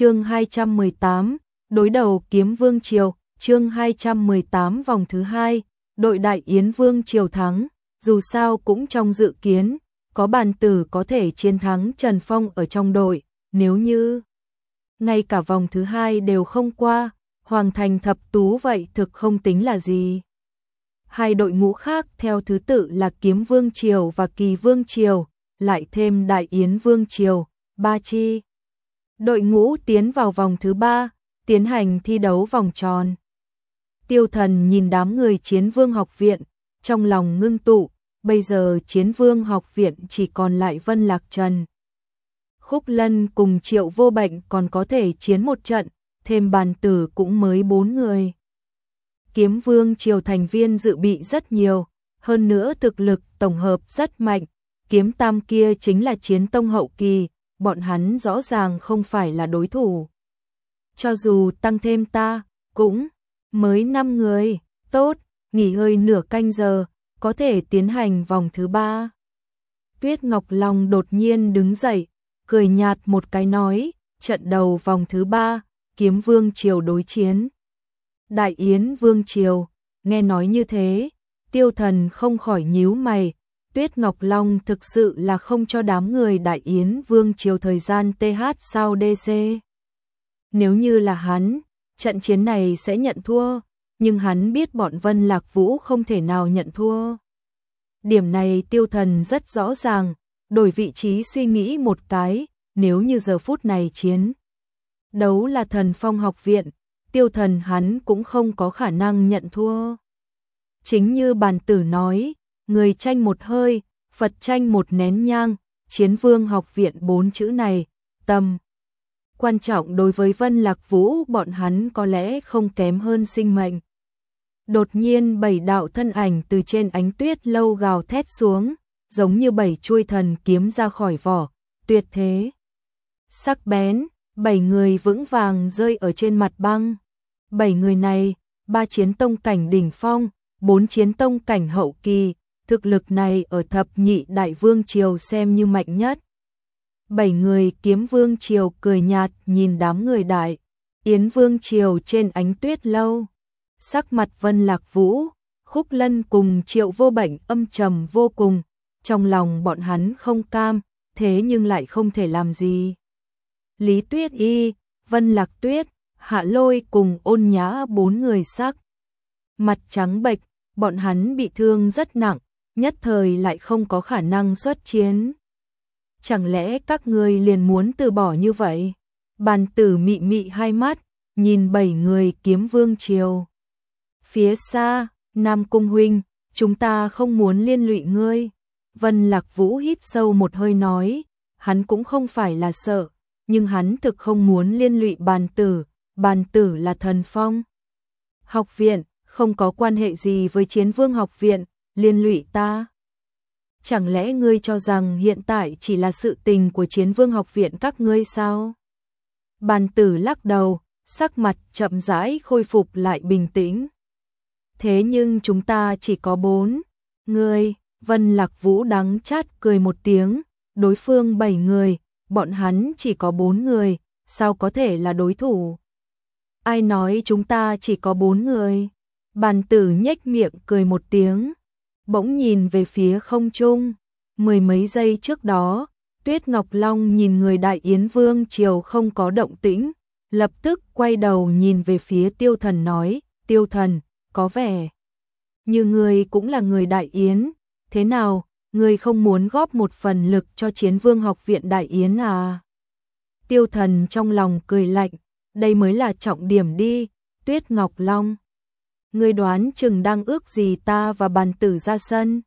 chương 218, đối đầu kiếm vương triều, chương 218 vòng thứ hai, đội đại yến vương triều thắng, dù sao cũng trong dự kiến, có bàn tử có thể chiến thắng Trần Phong ở trong đội, nếu như ngay cả vòng thứ hai đều không qua, Hoàng thành thập tú vậy thực không tính là gì. Hai đội ngũ khác theo thứ tự là Kiếm Vương Triều và Kỳ Vương Triều, lại thêm Đại Yến Vương Triều, ba chi. Đội ngũ tiến vào vòng thứ ba, tiến hành thi đấu vòng tròn. Tiêu thần nhìn đám người chiến vương học viện, trong lòng ngưng tụ, bây giờ chiến vương học viện chỉ còn lại Vân Lạc Trần. Khúc Lân cùng Triệu Vô Bệnh còn có thể chiến một trận, thêm bàn tử cũng mới bốn người. Kiếm Vương Triều thành viên dự bị rất nhiều, hơn nữa thực lực tổng hợp rất mạnh, kiếm tam kia chính là chiến tông hậu kỳ, bọn hắn rõ ràng không phải là đối thủ. Cho dù tăng thêm ta, cũng mới 5 người, tốt, nghỉ hơi nửa canh giờ, có thể tiến hành vòng thứ ba. Tuyết Ngọc Long đột nhiên đứng dậy, cười nhạt một cái nói, trận đầu vòng thứ ba, kiếm vương triều đối chiến. Đại Yến vương triều, nghe nói như thế, tiêu thần không khỏi nhíu mày, Tuyết Ngọc Long thực sự là không cho đám người Đại Yến vương chiều thời gian TH sau DC. Nếu như là hắn, trận chiến này sẽ nhận thua, nhưng hắn biết bọn Vân Lạc Vũ không thể nào nhận thua. Điểm này tiêu thần rất rõ ràng, đổi vị trí suy nghĩ một cái, nếu như giờ phút này chiến. Đấu là thần phong học viện, tiêu thần hắn cũng không có khả năng nhận thua. Chính như bàn tử nói, người tranh một hơi, Phật tranh một nén nhang, chiến vương học viện bốn chữ này, tâm. Quan trọng đối với Vân Lạc Vũ bọn hắn có lẽ không kém hơn sinh mệnh. Đột nhiên bảy đạo thân ảnh từ trên ánh tuyết lâu gào thét xuống, giống như bảy chuôi thần kiếm ra khỏi vỏ, tuyệt thế. Sắc bén, bảy người vững vàng rơi ở trên mặt băng. Bảy người này, ba chiến tông cảnh đỉnh phong, bốn chiến tông cảnh hậu kỳ, thực lực này ở thập nhị đại vương triều xem như mạnh nhất. Bảy người kiếm vương triều cười nhạt nhìn đám người đại, yến vương triều trên ánh tuyết lâu. Sắc mặt vân lạc vũ, khúc lân cùng triệu vô bệnh âm trầm vô cùng, trong lòng bọn hắn không cam, thế nhưng lại không thể làm gì. Lý Tuyết Y, Vân Lạc Tuyết, Hạ Lôi cùng ôn nhã bốn người sắc. Mặt trắng bệch, bọn hắn bị thương rất nặng, nhất thời lại không có khả năng xuất chiến. Chẳng lẽ các ngươi liền muốn từ bỏ như vậy? Bàn tử mị mị hai mắt, nhìn bảy người kiếm vương triều. Phía xa, Nam Cung Huynh, chúng ta không muốn liên lụy ngươi. Vân Lạc Vũ hít sâu một hơi nói, hắn cũng không phải là sợ, nhưng hắn thực không muốn liên lụy bàn tử, bàn tử là thần phong. Học viện, không có quan hệ gì với chiến vương học viện, liên lụy ta. Chẳng lẽ ngươi cho rằng hiện tại chỉ là sự tình của chiến vương học viện các ngươi sao? Bàn tử lắc đầu, sắc mặt chậm rãi khôi phục lại bình tĩnh. Thế nhưng chúng ta chỉ có bốn. Ngươi, Vân Lạc Vũ đắng chát cười một tiếng, đối phương bảy người, bọn hắn chỉ có bốn người, sao có thể là đối thủ? Ai nói chúng ta chỉ có bốn người? Bàn tử nhếch miệng cười một tiếng, bỗng nhìn về phía không trung. Mười mấy giây trước đó, Tuyết Ngọc Long nhìn người đại yến vương chiều không có động tĩnh, lập tức quay đầu nhìn về phía tiêu thần nói, tiêu thần, có vẻ như người cũng là người đại yến, thế nào, người không muốn góp một phần lực cho chiến vương học viện đại yến à? Tiêu thần trong lòng cười lạnh, đây mới là trọng điểm đi, Tuyết Ngọc Long. Người đoán chừng đang ước gì ta và bàn tử ra sân.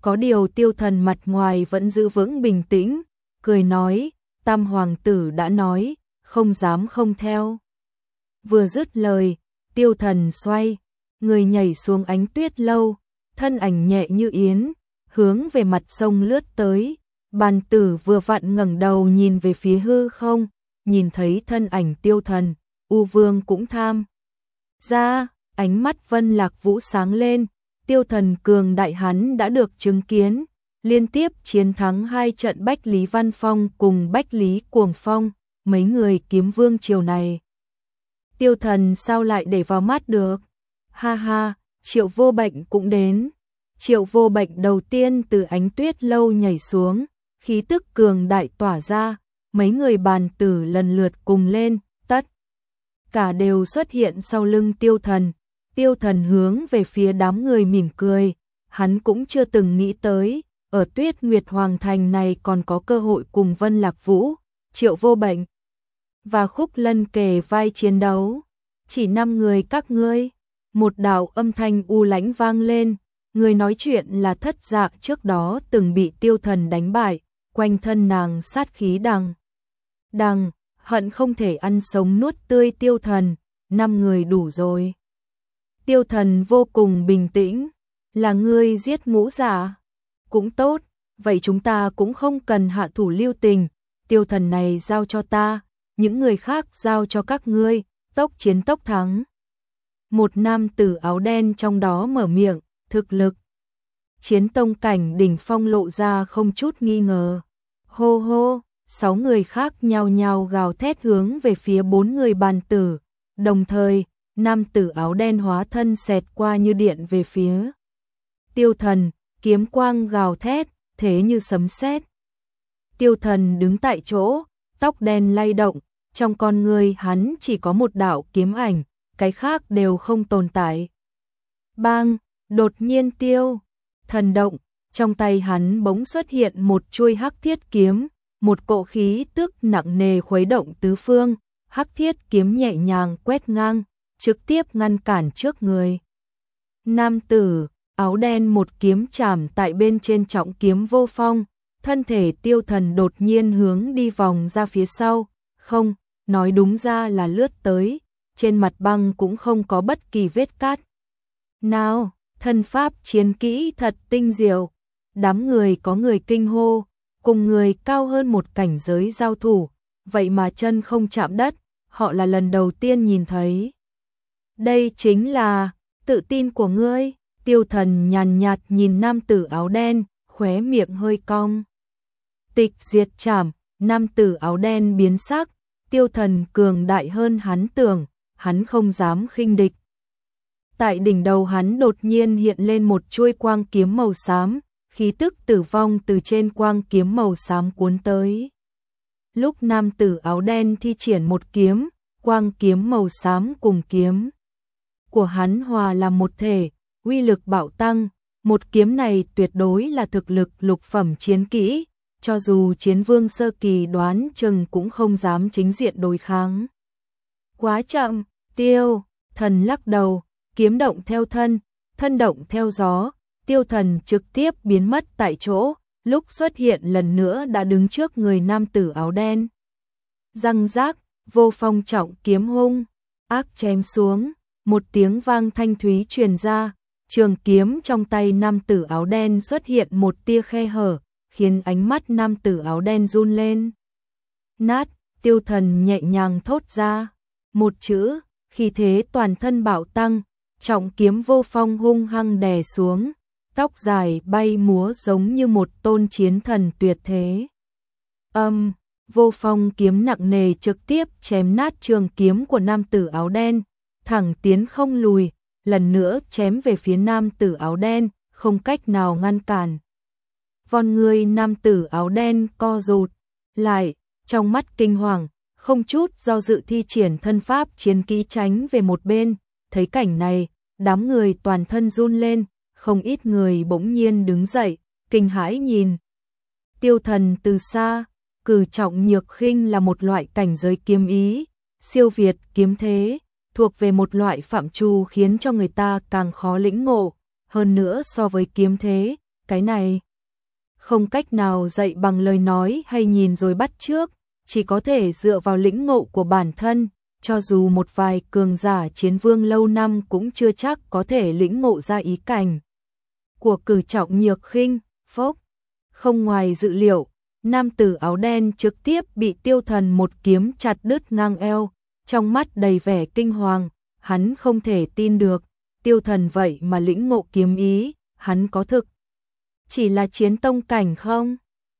Có điều tiêu thần mặt ngoài vẫn giữ vững bình tĩnh, cười nói, tam hoàng tử đã nói, không dám không theo. Vừa dứt lời, tiêu thần xoay, người nhảy xuống ánh tuyết lâu, thân ảnh nhẹ như yến, hướng về mặt sông lướt tới. Bàn tử vừa vặn ngẩng đầu nhìn về phía hư không, nhìn thấy thân ảnh tiêu thần, U Vương cũng tham. Ra, ánh mắt Vân Lạc Vũ sáng lên, tiêu thần cường đại hắn đã được chứng kiến, liên tiếp chiến thắng hai trận Bách Lý Văn Phong cùng Bách Lý Cuồng Phong, mấy người kiếm vương chiều này. Tiêu thần sao lại để vào mắt được? Ha ha, triệu vô bệnh cũng đến. Triệu vô bệnh đầu tiên từ ánh tuyết lâu nhảy xuống, khí tức cường đại tỏa ra, mấy người bàn tử lần lượt cùng lên, tất. Cả đều xuất hiện sau lưng tiêu thần, tiêu thần hướng về phía đám người mỉm cười, hắn cũng chưa từng nghĩ tới, ở tuyết nguyệt hoàng thành này còn có cơ hội cùng Vân Lạc Vũ, triệu vô bệnh và khúc lân kề vai chiến đấu. Chỉ năm người các ngươi, một đạo âm thanh u lãnh vang lên, người nói chuyện là thất dạ trước đó từng bị tiêu thần đánh bại, quanh thân nàng sát khí đằng. Đằng, hận không thể ăn sống nuốt tươi tiêu thần, năm người đủ rồi. Tiêu thần vô cùng bình tĩnh, là ngươi giết ngũ giả. Cũng tốt, vậy chúng ta cũng không cần hạ thủ lưu tình, tiêu thần này giao cho ta, những người khác giao cho các ngươi, tốc chiến tốc thắng. Một nam tử áo đen trong đó mở miệng, thực lực. Chiến tông cảnh đỉnh phong lộ ra không chút nghi ngờ. Hô hô, sáu người khác nhao nhao gào thét hướng về phía bốn người bàn tử, đồng thời, nam tử áo đen hóa thân xẹt qua như điện về phía. Tiêu thần, kiếm quang gào thét, thế như sấm sét. Tiêu thần đứng tại chỗ, tóc đen lay động, trong con người hắn chỉ có một đạo kiếm ảnh, cái khác đều không tồn tại. Bang, đột nhiên tiêu, thần động, trong tay hắn bỗng xuất hiện một chuôi hắc thiết kiếm, một cỗ khí tức nặng nề khuấy động tứ phương, hắc thiết kiếm nhẹ nhàng quét ngang, trực tiếp ngăn cản trước người. Nam tử, áo đen một kiếm chạm tại bên trên trọng kiếm vô phong, thân thể tiêu thần đột nhiên hướng đi vòng ra phía sau, không, nói đúng ra là lướt tới, trên mặt băng cũng không có bất kỳ vết cát. Nào, thân pháp chiến kỹ thật tinh diệu, đám người có người kinh hô, cùng người cao hơn một cảnh giới giao thủ, vậy mà chân không chạm đất, họ là lần đầu tiên nhìn thấy. Đây chính là tự tin của ngươi, tiêu thần nhàn nhạt nhìn nam tử áo đen, khóe miệng hơi cong. Tịch diệt chảm, nam tử áo đen biến sắc, tiêu thần cường đại hơn hắn tưởng, hắn không dám khinh địch. Tại đỉnh đầu hắn đột nhiên hiện lên một chuôi quang kiếm màu xám, khí tức tử vong từ trên quang kiếm màu xám cuốn tới. Lúc nam tử áo đen thi triển một kiếm, quang kiếm màu xám cùng kiếm của hắn hòa làm một thể, uy lực bạo tăng, một kiếm này tuyệt đối là thực lực lục phẩm chiến kỹ, cho dù chiến vương sơ kỳ đoán chừng cũng không dám chính diện đối kháng. Quá chậm, tiêu, thần lắc đầu, kiếm động theo thân, thân động theo gió, tiêu thần trực tiếp biến mất tại chỗ, lúc xuất hiện lần nữa đã đứng trước người nam tử áo đen. Răng rác, vô phong trọng kiếm hung, ác chém xuống, một tiếng vang thanh thúy truyền ra, trường kiếm trong tay nam tử áo đen xuất hiện một tia khe hở, khiến ánh mắt nam tử áo đen run lên. Nát, tiêu thần nhẹ nhàng thốt ra, một chữ, khi thế toàn thân bạo tăng, trọng kiếm vô phong hung hăng đè xuống, tóc dài bay múa giống như một tôn chiến thần tuyệt thế. Âm, vô phong kiếm nặng nề trực tiếp chém nát trường kiếm của nam tử áo đen, thẳng tiến không lùi, lần nữa chém về phía nam tử áo đen, không cách nào ngăn cản. Von người nam tử áo đen co rụt, lại, trong mắt kinh hoàng, không chút do dự thi triển thân pháp chiến ký tránh về một bên, thấy cảnh này, đám người toàn thân run lên, không ít người bỗng nhiên đứng dậy, kinh hãi nhìn. Tiêu thần từ xa, cử trọng nhược khinh là một loại cảnh giới kiếm ý, siêu việt kiếm thế, thuộc về một loại phạm trù khiến cho người ta càng khó lĩnh ngộ, hơn nữa so với kiếm thế, cái này không cách nào dạy bằng lời nói hay nhìn rồi bắt trước, chỉ có thể dựa vào lĩnh ngộ của bản thân, cho dù một vài cường giả chiến vương lâu năm cũng chưa chắc có thể lĩnh ngộ ra ý cảnh của cử trọng nhược khinh, phốc. Không ngoài dự liệu, nam tử áo đen trực tiếp bị tiêu thần một kiếm chặt đứt ngang eo, trong mắt đầy vẻ kinh hoàng, hắn không thể tin được, tiêu thần vậy mà lĩnh ngộ kiếm ý, hắn có thực. Chỉ là chiến tông cảnh không?